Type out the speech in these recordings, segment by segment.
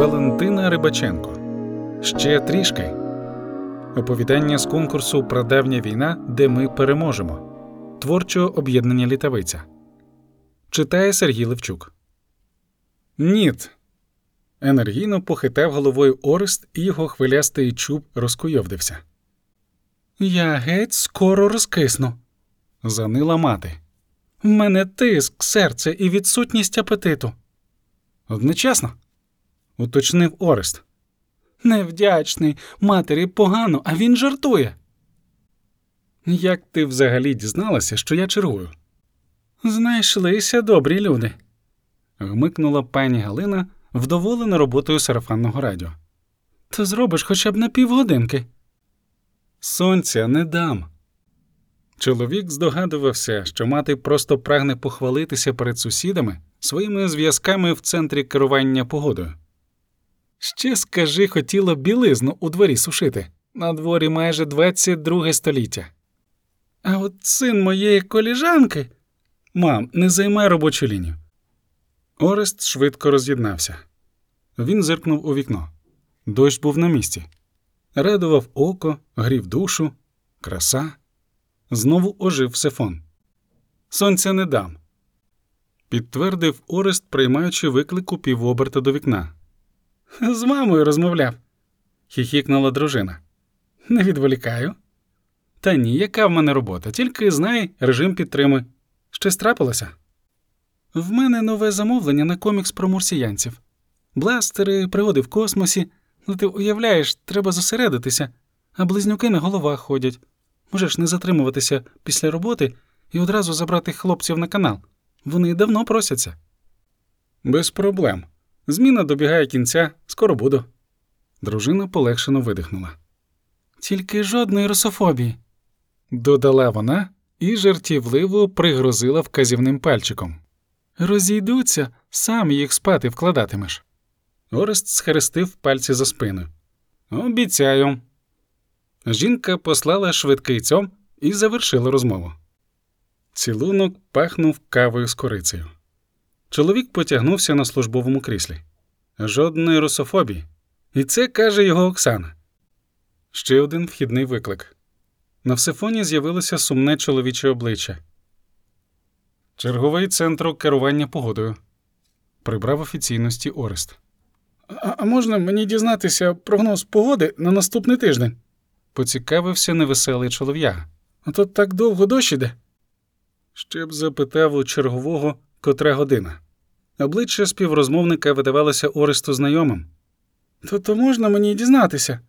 Валентина Рибаченко. Ще трішки. Оповідання з конкурсу Прадавня війна, де ми переможемо. Творчого об'єднання літавиця. Читає Сергій Левчук. Ніт. Енергійно похитав головою Орест, і його хвилястий чуб розкуйовдився. Я геть скоро розкисну, занила мати. В мене тиск, серце і відсутність апетиту. Одночасно, уточнив Орест. Невдячний, матері погано, а він жартує. Як ти взагалі дізналася, що я чергую? Знайшлися добрі люди, гмикнула пані Галина, вдоволена роботою сарафанного радіо. То зробиш хоча б на півгодинки. Сонця не дам. Чоловік здогадувався, що мати просто прагне похвалитися перед сусідами своїми зв'язками в центрі керування погодою. Ще скажи, хотіла білизну у дворі сушити. На дворі майже 22 століття. А от син моєї коліжанки. Мам, не займай робочу лінію. Орест швидко роз'єднався. Він зиркнув у вікно. Дощ був на місці. Радував око, грів душу, краса. Знову ожив сифон. Сонця не дам. Підтвердив Орест, приймаючи виклик у півоберта до вікна. З мамою розмовляв, хіхікнула дружина. Не відволікаю. Та ні, яка в мене робота, тільки знай, режим підтримуй. Щось трапилося? В мене нове замовлення на комікс про мурсіянців. Бластери, пригоди в космосі. Ну ти уявляєш, треба зосередитися, а близнюки на головах ходять. Можеш не затримуватися після роботи і одразу забрати хлопців на канал. Вони давно просяться. Без проблем. Зміна добігає кінця, скоро буду. Дружина полегшено видихнула. Тільки жодної русофобії, додала вона і жартівливо пригрозила вказівним пальчиком. Розійдуться, сам їх спати вкладатимеш. Орест схрестив пальці за спиною. Обіцяю. Жінка послала швидкий цьом і завершила розмову. Цілунок пахнув кавою з корицею. Чоловік потягнувся на службовому кріслі. Жодної русофобії. І це каже його Оксана. Ще один вхідний виклик. На всефоні з'явилося сумне чоловіче обличчя. Черговий центр керування погодою. Прибрав офіційності Орест. А, можна мені дізнатися прогноз погоди на наступний тиждень? поцікавився невеселий чолов'яга. А то так довго дощ іде. Ще б запитав у чергового, котра година. Обличчя співрозмовника видавалося Оресту знайомим. То то можна мені дізнатися?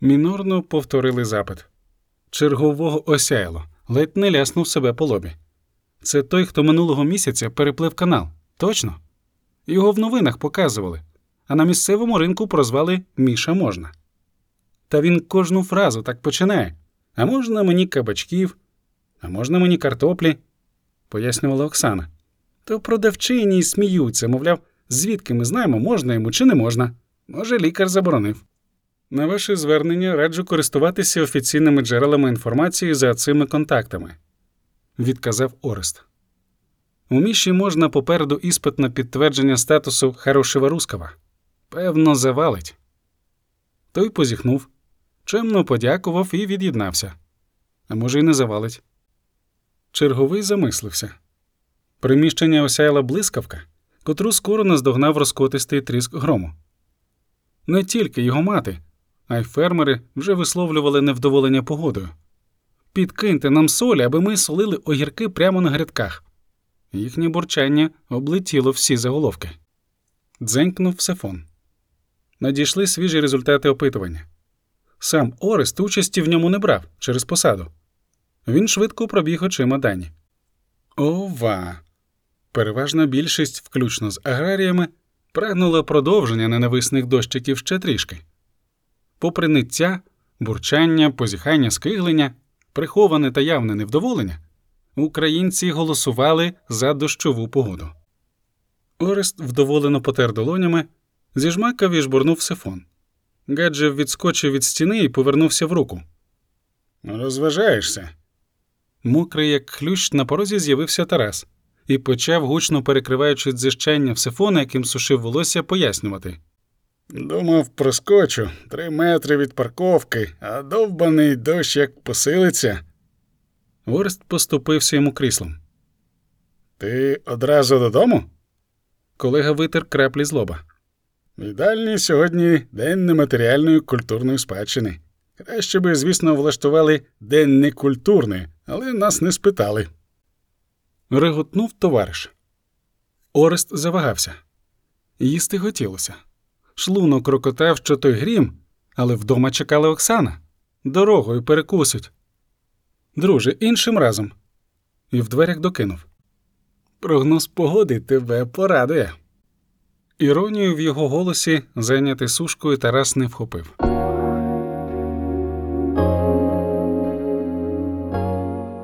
Мінорно повторили запит. Чергового осяяло, ледь не ляснув себе по лобі. Це той, хто минулого місяця переплив канал. Точно? Його в новинах показували, а на місцевому ринку прозвали Міша можна. Та він кожну фразу так починає А можна мені кабачків, а можна мені картоплі, пояснювала Оксана. То продавчині й сміються, мовляв, звідки ми знаємо, можна йому чи не можна. Може, лікар заборонив. На ваше звернення раджу користуватися офіційними джерелами інформації за цими контактами, відказав Орест. У міші можна попереду іспит на підтвердження статусу хорошого рускава. Певно, завалить. Той позіхнув, чемно подякував і від'єднався. А може, й не завалить. Черговий замислився. Приміщення осяяла блискавка, котру скоро наздогнав розкотистий тріск грому. Не тільки його мати, а й фермери вже висловлювали невдоволення погодою. Підкиньте нам солі, аби ми солили огірки прямо на грядках. Їхнє бурчання облетіло всі заголовки. Дзенькнув сефон. Надійшли свіжі результати опитування. Сам Орест участі в ньому не брав через посаду. Він швидко пробіг очима дані. Ова. Переважна більшість, включно з аграріями, прагнула продовження ненависних дощиків ще трішки. Попри ниття, бурчання, позіхання, скиглення, приховане та явне невдоволення, українці голосували за дощову погоду. Орест вдоволено потер долонями, зіжмакав і жбурнув сифон. Гаджев відскочив від стіни і повернувся в руку. Розважаєшся. Мокрий, як хлющ, на порозі з'явився Тарас і почав, гучно перекриваючи дзижчання в сифона, яким сушив волосся, пояснювати. Думав, проскочу три метри від парковки, а довбаний дощ як посилиться. Орест поступився йому кріслом. Ти одразу додому? Колега витер краплі з лоба. Віддальні сьогодні день нематеріальної культурної спадщини. Краще би, звісно, влаштували день некультурний, але нас не спитали. Реготнув товариш. Орест завагався. Їсти хотілося. Шлунок крокотав, що той грім, але вдома чекала Оксана. Дорогою перекусить. Друже, іншим разом. І в дверях докинув. Прогноз погоди тебе порадує. Іронію в його голосі зайняти сушкою Тарас не вхопив.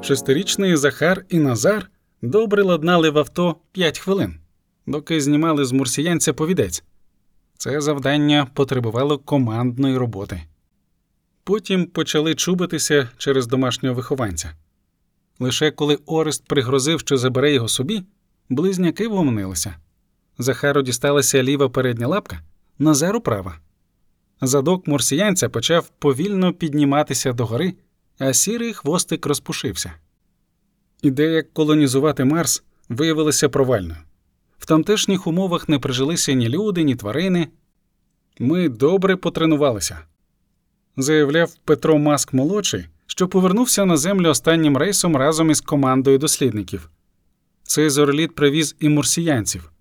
Шестирічний Захар і Назар добре ладнали в авто п'ять хвилин, доки знімали з мурсіянця повідець. Це завдання потребувало командної роботи. Потім почали чубитися через домашнього вихованця. Лише коли Орест пригрозив, що забере його собі, близняки вгомонилися. Захару дісталася ліва передня лапка, Назару права. Задок мурсіянця почав повільно підніматися догори, а сірий хвостик розпушився. Ідея колонізувати Марс виявилася провальною. В тамтешніх умовах не прижилися ні люди, ні тварини. Ми добре потренувалися, заявляв Петро Маск молодший, що повернувся на землю останнім рейсом разом із командою дослідників. Цей зореліт привіз і мурсіянців.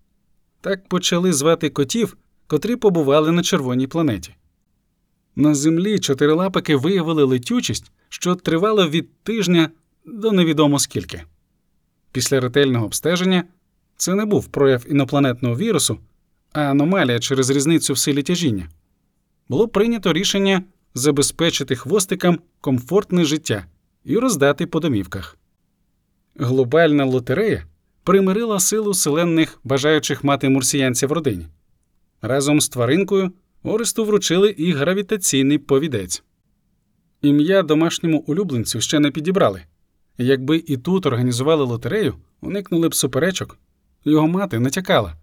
Так почали звати котів, котрі побували на червоній планеті. На землі чотирилапики виявили летючість, що тривала від тижня до невідомо скільки. Після ретельного обстеження це не був прояв інопланетного вірусу, а аномалія через різницю в силі тяжіння. Було прийнято рішення забезпечити хвостикам комфортне життя і роздати по домівках. Глобальна лотерея примирила силу селенних, бажаючих мати мурсіянця в родині. Разом з тваринкою Оресту вручили і гравітаційний повідець. Ім'я домашньому улюбленцю ще не підібрали. Якби і тут організували лотерею, уникнули б суперечок. Його мати натякала.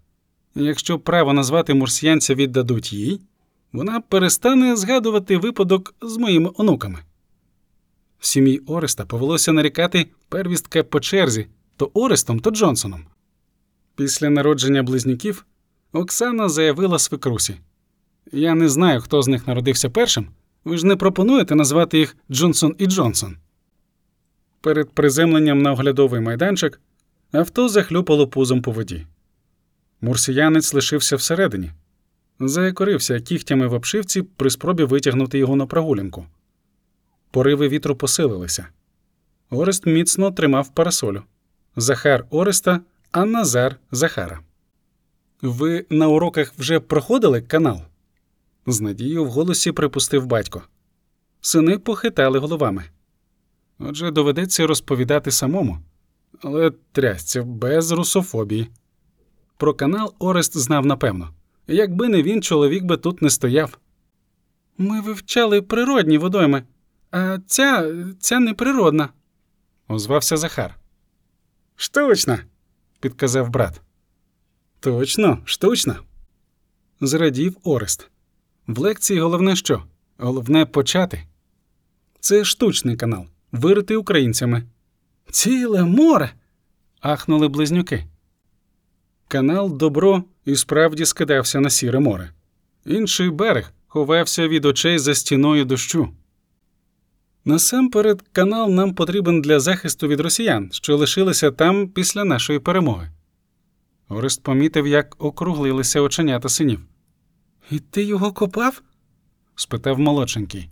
Якщо право назвати мурсіянця віддадуть їй, вона перестане згадувати випадок з моїми онуками. В сім'ї Ореста повелося нарікати первістка по черзі то Орестом, то Джонсоном. Після народження близнюків Оксана заявила свекрусі: Я не знаю, хто з них народився першим. Ви ж не пропонуєте назвати їх Джонсон і Джонсон. Перед приземленням на оглядовий майданчик авто захлюпало пузом по воді. Мурсіянець лишився всередині, заякорився кігтями в обшивці при спробі витягнути його на прогулянку. Пориви вітру посилилися. Орест міцно тримав парасолю. Захар Ореста, а Назар Захара. Ви на уроках вже проходили канал? З надією в голосі припустив батько. Сини похитали головами. Отже, доведеться розповідати самому, але трясця без русофобії. Про канал Орест знав напевно. Якби не він, чоловік би тут не стояв. Ми вивчали природні водойми, а ця ця неприродна, озвався Захар. Штучна, підказав брат. Точно, штучна. Зрадів Орест. В лекції головне що? Головне почати. Це штучний канал, виритий українцями. Ціле море. ахнули близнюки. Канал Добро і справді скидався на сіре море. Інший берег ховався від очей за стіною дощу. Насамперед, канал нам потрібен для захисту від росіян, що лишилися там після нашої перемоги. Орест помітив, як округлилися оченята синів. І ти його копав? спитав молодшенький.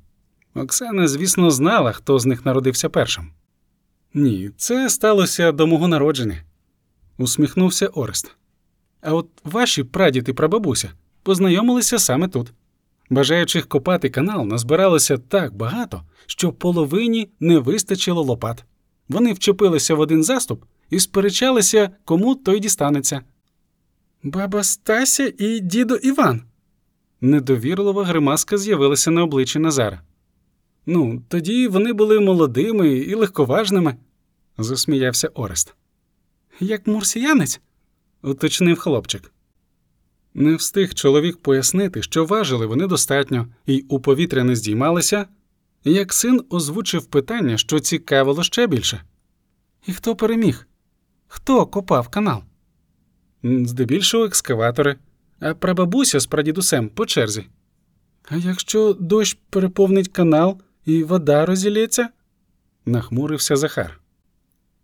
Оксана, звісно, знала, хто з них народився першим. Ні, це сталося до мого народження, усміхнувся Орест. А от ваші прадід і прабабуся познайомилися саме тут. Бажаючих копати канал назбиралося так багато, що половині не вистачило лопат. Вони вчепилися в один заступ і сперечалися, кому той дістанеться. Баба Стася і дідо Іван. Недовірлива гримаска з'явилася на обличчі Назара. Ну, тоді вони були молодими і легковажними, засміявся Орест. Як мурсіянець, уточнив хлопчик. Не встиг чоловік пояснити, що важили вони достатньо і у повітря не здіймалися, як син озвучив питання, що цікавило ще більше. І хто переміг? Хто копав канал? Здебільшого екскаватори, а прабабуся з прадідусем по черзі. А якщо дощ переповнить канал і вода розілється? нахмурився Захар.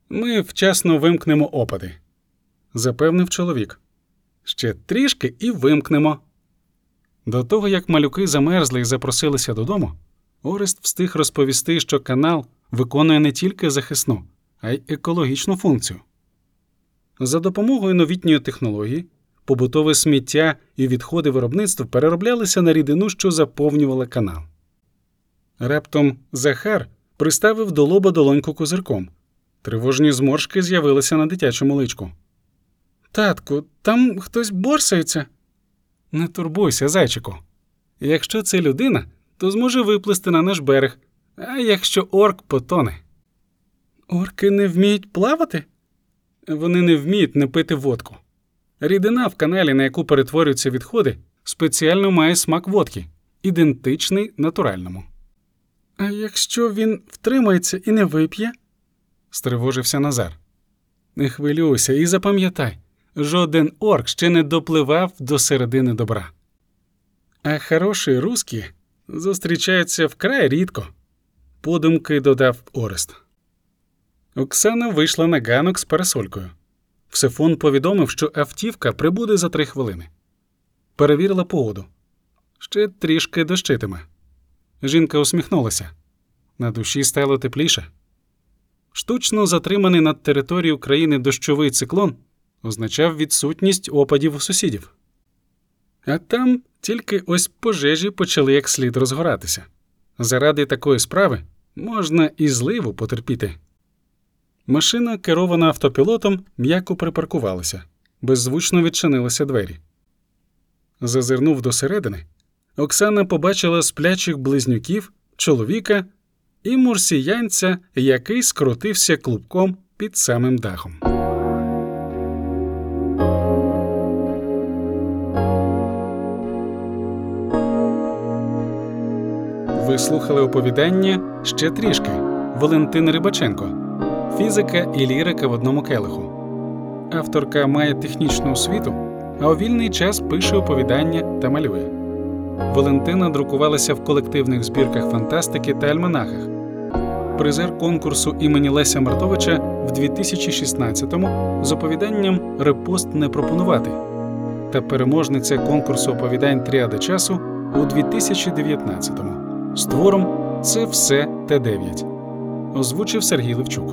Ми вчасно вимкнемо опади, запевнив чоловік. Ще трішки і вимкнемо. До того, як малюки замерзли і запросилися додому, Орест встиг розповісти, що канал виконує не тільки захисну, а й екологічну функцію. За допомогою новітньої технології побутове сміття і відходи виробництва перероблялися на рідину, що заповнювала канал. Раптом Захар приставив до лоба долоньку козирком. Тривожні зморшки з'явилися на дитячому личку. Татку, там хтось борсається. Не турбуйся, зайчику. Якщо це людина, то зможе виплисти на наш берег, а якщо орк потоне. Орки не вміють плавати? Вони не вміють не пити водку. Рідина в каналі, на яку перетворюються відходи, спеціально має смак водки, ідентичний натуральному. А якщо він втримається і не вип'є? стривожився Назар. Не хвилюйся і запам'ятай, жоден орк ще не допливав до середини добра. А хороші руски зустрічаються вкрай рідко, подумки додав Орест. Оксана вийшла на ганок з парасолькою. Всефон повідомив, що автівка прибуде за три хвилини. Перевірила погоду. Ще трішки дощитиме. Жінка усміхнулася. На душі стало тепліше. Штучно затриманий над територією країни дощовий циклон означав відсутність опадів у сусідів. А там тільки ось пожежі почали як слід розгоратися. Заради такої справи можна і зливу потерпіти. Машина, керована автопілотом, м'яко припаркувалася, беззвучно відчинилися двері. Зазирнув досередини, Оксана побачила сплячих близнюків, чоловіка і мурсіянця, який скрутився клубком під самим дахом. Ви слухали оповідання ще трішки Валентин Рибаченко Фізика і лірика в одному келиху. Авторка має технічну освіту, а у вільний час пише оповідання та малює. Валентина друкувалася в колективних збірках фантастики та альманахах. Призер конкурсу імені Леся Мартовича в 2016-му з оповіданням Репост не пропонувати та переможниця конкурсу оповідань Тріада часу у 2019-му з твором Це все Т9. Озвучив Сергій Левчук.